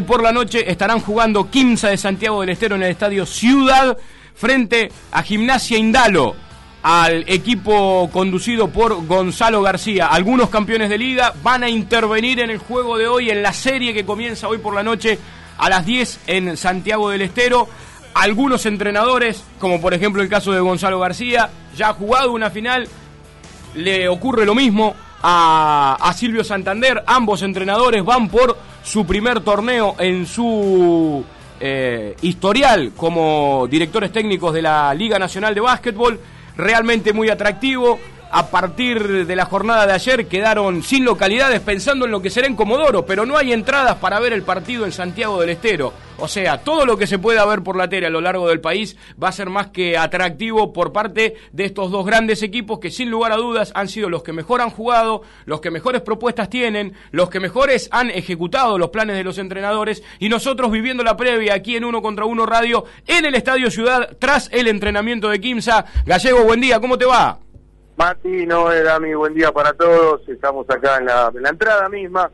hoy por la noche estarán jugando Quimsa de Santiago del Estero en el Estadio Ciudad frente a Gimnasia Indalo al equipo conducido por Gonzalo García. Algunos campeones de liga van a intervenir en el juego de hoy, en la serie que comienza hoy por la noche a las 10 en Santiago del Estero. Algunos entrenadores, como por ejemplo el caso de Gonzalo García, ya ha jugado una final, le ocurre lo mismo a, Silvio Santander. Ambos entrenadores van por su primer torneo en su eh, historial como directores técnicos de la Liga Nacional de Básquetbol realmente muy atractivo. A partir de la jornada de ayer quedaron sin localidades pensando en lo que será en Comodoro, pero no hay entradas para ver el partido en Santiago del Estero. O sea, todo lo que se pueda ver por la tele a lo largo del país va a ser más que atractivo por parte de estos dos grandes equipos que sin lugar a dudas han sido los que mejor han jugado, los que mejores propuestas tienen, los que mejores han ejecutado los planes de los entrenadores y nosotros viviendo la previa aquí en Uno contra Uno Radio en el Estadio Ciudad tras el entrenamiento de Quimsa. Gallego, buen día, ¿cómo te va? Mati, no era mi buen día para todos. Estamos acá en la, entrada misma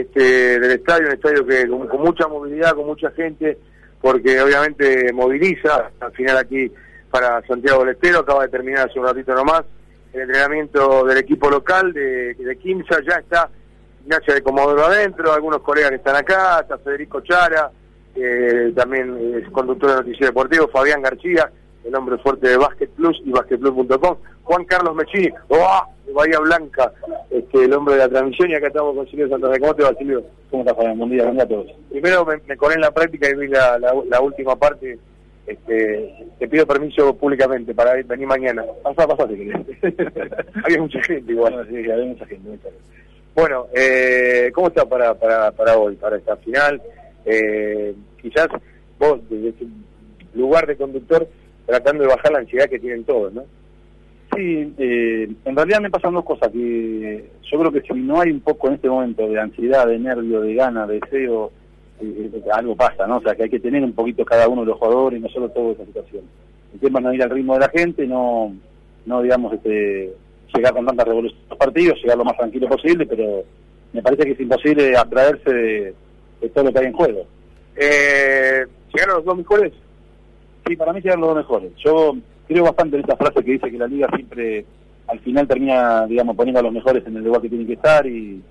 este, del estadio, un estadio que con, mucha movilidad, con mucha gente, porque obviamente moviliza. Al final aquí para Santiago del acaba de terminar hace un ratito nomás el entrenamiento del equipo local de, de Quimsa. Ya está Ignacia de Comodoro adentro, algunos colegas que están acá, está Federico Chara, también es conductor de Noticiero Deportivo, Fabián García el hombre fuerte de Basket Plus y basketplus.com. Juan Carlos Mechini, ¡oh! de Bahía Blanca, este, el hombre de la transmisión, y acá estamos con Silvio Santa ¿Cómo te va, Silvio? ¿Cómo estás, Fabián? Buen día, buen día a todos. Primero me, me en la práctica y vi la, la, última parte. Este, te pido permiso públicamente para venir mañana. Pasa, pasa, si había mucha gente igual. sí, había mucha gente, mucha gente. Bueno, eh, ¿cómo está para, para, para hoy, para esta final? Eh, quizás vos, desde tu lugar de conductor, tratando de bajar la ansiedad que tienen todos, ¿no? Sí, eh, en realidad me pasan dos cosas, que yo creo que si no hay un poco en este momento de ansiedad, de nervio, de gana, de deseo, eh, eh, algo pasa, ¿no? O sea, que hay que tener un poquito cada uno de los jugadores y no solo toda esa situación. El tema es no ir al ritmo de la gente, no, no digamos, este, llegar con tanta revolución a los partidos, llegar lo más tranquilo posible, pero me parece que es imposible atraerse de, todo lo que hay en juego. Eh, ¿Llegaron los dos mejores? Sí, para mí serían los dos mejores. Yo creo bastante en esta frase que dice que la liga siempre al final termina, digamos, poniendo a los mejores en el lugar que tienen que estar y,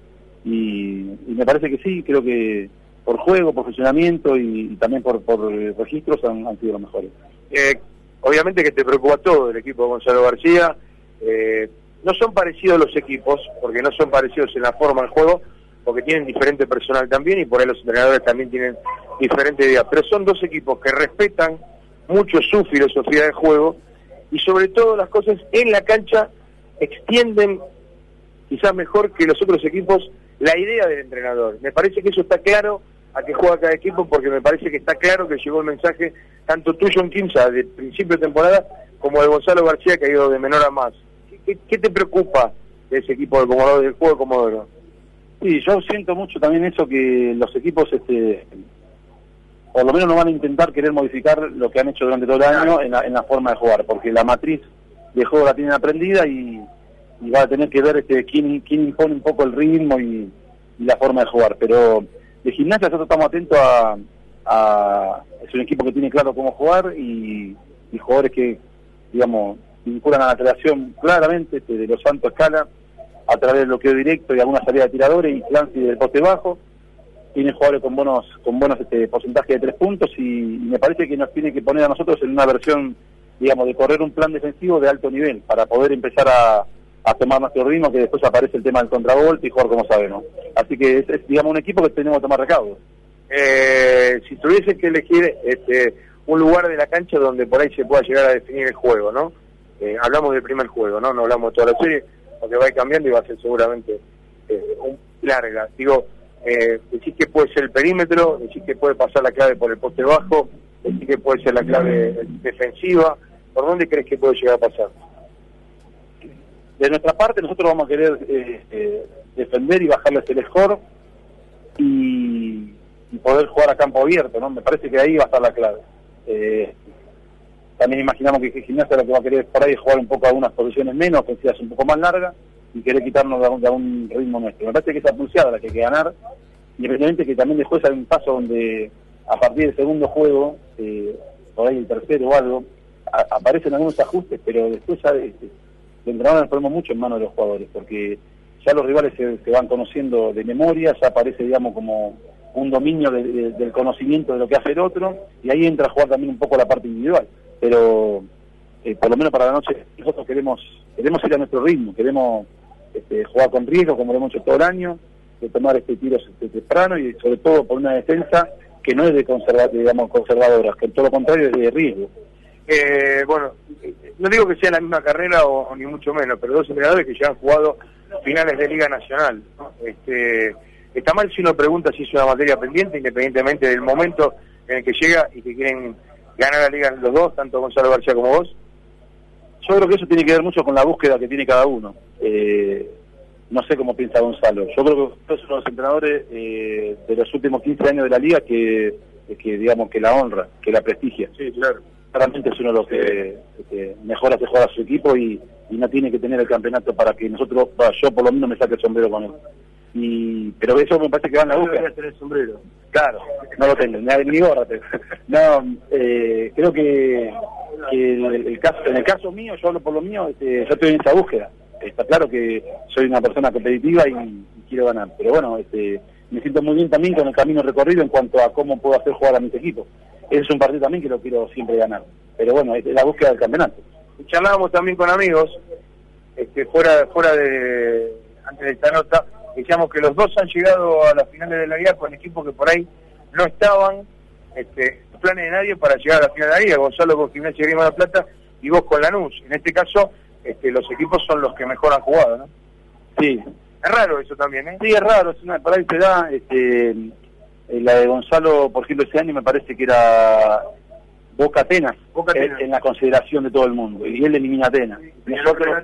y, me parece que sí, creo que por juego, por funcionamiento y, también por, por registros han, sido los mejores. Eh, obviamente que te preocupa todo el equipo de Gonzalo García. Eh, no son parecidos los equipos, porque no son parecidos en la forma del juego, porque tienen diferente personal también y por ahí los entrenadores también tienen diferente idea. Pero son dos equipos que respetan mucho su filosofía de juego y sobre todo las cosas en la cancha extienden quizás mejor que los otros equipos la idea del entrenador. Me parece que eso está claro a que juega cada equipo porque me parece que está claro que llegó el mensaje tanto tuyo en Quinza de principio de temporada como de Gonzalo García que ha ido de menor a más. ¿Qué, te preocupa de ese equipo de Comodoro, del juego de Comodoro? Sí, yo siento mucho también eso que los equipos este por lo menos no van a intentar querer modificar lo que han hecho durante todo el año en la, forma de jugar, porque la matriz de juego la tienen aprendida y, va a tener que ver este quién, quién impone un poco el ritmo y, la forma de jugar. Pero de gimnasia nosotros estamos atentos a, es un equipo que tiene claro cómo jugar y, jugadores que, digamos, vinculan a la creación claramente este, de los Santos Escala a través del bloqueo directo y alguna salida de tiradores y Clancy del poste bajo tiene jugadores con buenos con buenos este, porcentajes de tres puntos y, me parece que nos tiene que poner a nosotros en una versión, digamos, de correr un plan defensivo de alto nivel para poder empezar a, tomar nuestro ritmo, que después aparece el tema del contragolpe y jugar como sabemos. Así que es, digamos, un equipo que tenemos que tomar recaudos. Eh, si tuviese que elegir este, un lugar de la cancha donde por ahí se pueda llegar a definir el juego, ¿no? Eh, hablamos del primer juego, ¿no? No hablamos de toda la serie, porque va a ir cambiando y va a ser seguramente eh, un, larga. Digo, eh, decís que puede ser el perímetro, decís que puede pasar la clave por el poste bajo, decís que puede ser la clave defensiva. ¿Por dónde crees que puede llegar a pasar? De nuestra parte, nosotros vamos a querer eh, eh, defender y bajarles el score y, poder jugar a campo abierto, ¿no? Me parece que ahí va a estar la clave. Eh, también imaginamos que, Gimnasia lo que va a querer por ahí es jugar un poco a unas posiciones menos, que un poco más largas y querer quitarnos de, un ritmo nuestro. Me parece que esa pulseada la que hay que ganar independientemente que también después hay un paso donde a partir del segundo juego, eh, por ahí el tercero o algo, aparecen algunos ajustes, pero después ya este, el entrenador nos ponemos mucho en manos de los jugadores, porque ya los rivales se, van conociendo de memoria, ya aparece, digamos, como un dominio del conocimiento de lo que hace el otro, y ahí entra a jugar también un poco la parte individual. Pero eh, por lo menos para la noche nosotros queremos queremos ir a nuestro ritmo, queremos este, jugar con riesgo como lo hemos hecho todo el año, de tomar este tiro este, temprano y sobre todo por una defensa que no es de conserva, digamos conservadora, que todo lo contrario es de riesgo. Eh, bueno, no digo que sea la misma carrera o, ni mucho menos, pero dos entrenadores que ya han jugado finales de Liga Nacional. Este, está mal si uno pregunta si es una materia pendiente, independientemente del momento en el que llega y que quieren ganar la Liga los dos, tanto Gonzalo García como vos. Yo creo que eso tiene que ver mucho con la búsqueda que tiene cada uno. Eh, no sé cómo piensa Gonzalo. Yo creo que es uno de los entrenadores eh, de los últimos 15 años de la liga que, que, digamos, que la honra, que la prestigia. Sí, claro. Realmente es uno de los que, mejor hace jugar a su equipo y, no tiene que tener el campeonato para que nosotros, yo por lo menos me saque el sombrero con él. Y, pero eso me parece que va en la búsqueda. tener sombrero. Claro, no lo tengo, ni, gorra No, eh, creo que, el, caso, en el caso mío, yo hablo por lo mío, este, yo estoy en esa búsqueda está claro que soy una persona competitiva y, quiero ganar, pero bueno, este, me siento muy bien también con el camino recorrido en cuanto a cómo puedo hacer jugar a mis equipos. Es un partido también que lo quiero siempre ganar, pero bueno, es la búsqueda del campeonato. Charlábamos también con amigos, este, fuera, fuera de, antes de esta nota, decíamos que los dos han llegado a las finales de la liga con equipos que por ahí no estaban este, planes de nadie para llegar a la final de la liga, Gonzalo con Gimnasia Grima de la Plata y vos con Lanús. En este caso, este, los equipos son los que mejor han jugado, ¿no? Sí. Es raro eso también, ¿eh? Sí, es raro, es una, por ahí se da, este, eh, la de Gonzalo, por ejemplo, ese año me parece que era Boca Atenas, Boca Atenas. En, la consideración de todo el mundo, y él elimina Atenas. nosotros,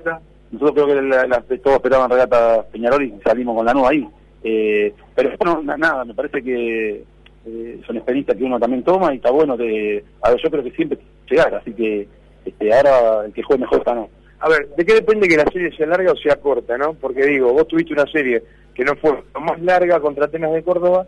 nosotros creo que todos esperaban regata Peñarol y salimos con la nueva ahí. Eh, pero bueno, nada, me parece que eh, son experiencias que uno también toma y está bueno que, a ver, yo creo que siempre llegar, así que este, ahora el que juegue mejor está no. A ver, ¿de qué depende que la serie sea larga o sea corta, no? Porque digo, vos tuviste una serie que no fue más larga contra Atenas de Córdoba,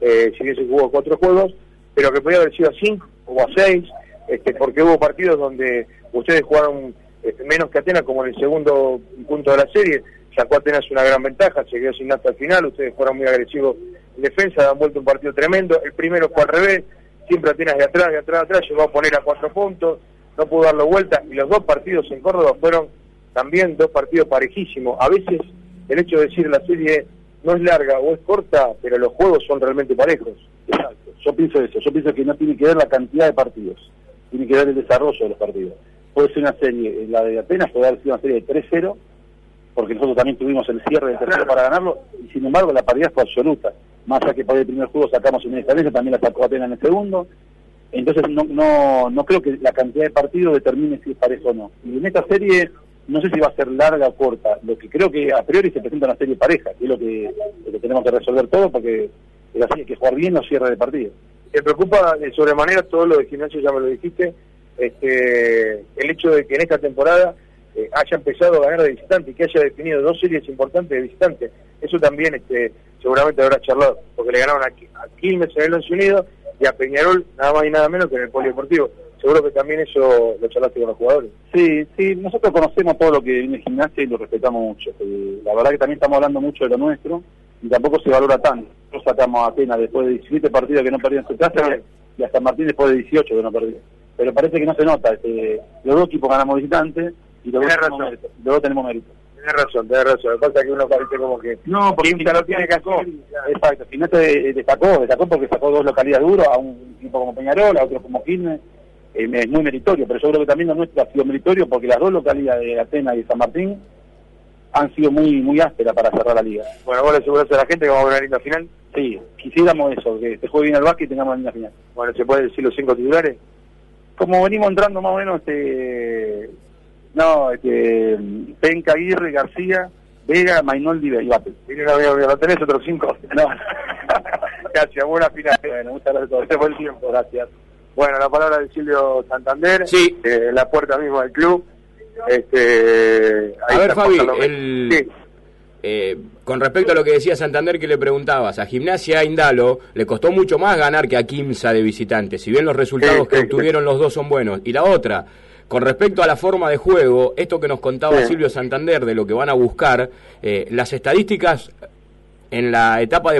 eh, si bien se jugó cuatro juegos, pero que podía haber sido a cinco o a seis, este, porque hubo partidos donde ustedes jugaron este, menos que Atenas, como en el segundo punto de la serie, sacó Atenas una gran ventaja, se quedó sin hasta el final, ustedes fueron muy agresivos en defensa, han vuelto un partido tremendo, el primero fue al revés, siempre Atenas de atrás, de atrás, de atrás, llegó a poner a cuatro puntos, no pudo darlo vuelta y los dos partidos en Córdoba fueron también dos partidos parejísimos. A veces el hecho de decir la serie no es larga o es corta, pero los juegos son realmente parejos. Exacto, yo pienso eso, yo pienso que no tiene que ver la cantidad de partidos, tiene que ver el desarrollo de los partidos. Puede ser una serie, la de Atenas puede haber sido una serie de 3-0, porque nosotros también tuvimos el cierre del tercero para ganarlo, y sin embargo la paridad fue absoluta. Más allá que por el primer juego sacamos una diferencia, también la sacó Atenas en el segundo, entonces no, no, no creo que la cantidad de partidos determine si es parejo o no. Y en esta serie no sé si va a ser larga o corta. Lo que creo que a priori se presenta una serie pareja, que es lo que, tenemos que resolver todo porque es así, hay que jugar bien los cierres de partido. ¿Te preocupa de sobremanera todo lo de gimnasio, ya me lo dijiste, este, el hecho de que en esta temporada eh, haya empezado a ganar de visitante y que haya definido dos series importantes de visitante? Eso también este, seguramente habrá charlado, porque le ganaron a, a Quilmes en el Once Unido y a Peñarol nada más y nada menos que en el polideportivo. Seguro que también eso lo charlaste con los jugadores. Sí, sí, nosotros conocemos todo lo que viene gimnasia y lo respetamos mucho. Eh, la verdad que también estamos hablando mucho de lo nuestro y tampoco se valora tanto. Nosotros sacamos a Atenas después de 17 partidos que no perdían su casa y hasta Martín después de 18 que no perdió. Pero parece que no se nota. Los dos equipos ganamos visitantes y los, dos tenemos, mérito, los dos tenemos mérito. Tienes razón, tienes razón. Me falta que uno parece como que. No, porque lo tiene que hacer. Exacto. se destacó, destacó porque sacó dos localidades duras, a un equipo como Peñarol, a otro como Quilmes. Eh, es muy meritorio, pero yo creo que también lo nuestro ha sido meritorio porque las dos localidades de Atenas y San Martín han sido muy muy ásperas para cerrar la liga. Bueno, ¿vos le asegurás a la gente que vamos a ver la linda final? Sí, quisiéramos eso, que se juegue bien el básquet y tengamos la linda final. Bueno, ¿se puede decir los cinco titulares? Como venimos entrando más o menos, este no, este, Penca, Aguirre, García, Vega, Mainoldi y Batel. No, tenés otros cinco. No. gracias, buena final. Bueno, muchas gracias fue el tiempo, gracias. Bueno, la palabra de Silvio Santander, sí. eh, la puerta misma del club. Este, a ver, Fabi, el, eh, con respecto a lo que decía Santander que le preguntabas, a Gimnasia Indalo le costó mucho más ganar que a Quimsa de visitante, si bien los resultados que obtuvieron los dos son buenos. Y la otra, con respecto a la forma de juego, esto que nos contaba Silvio Santander de lo que van a buscar, eh, las estadísticas en la etapa de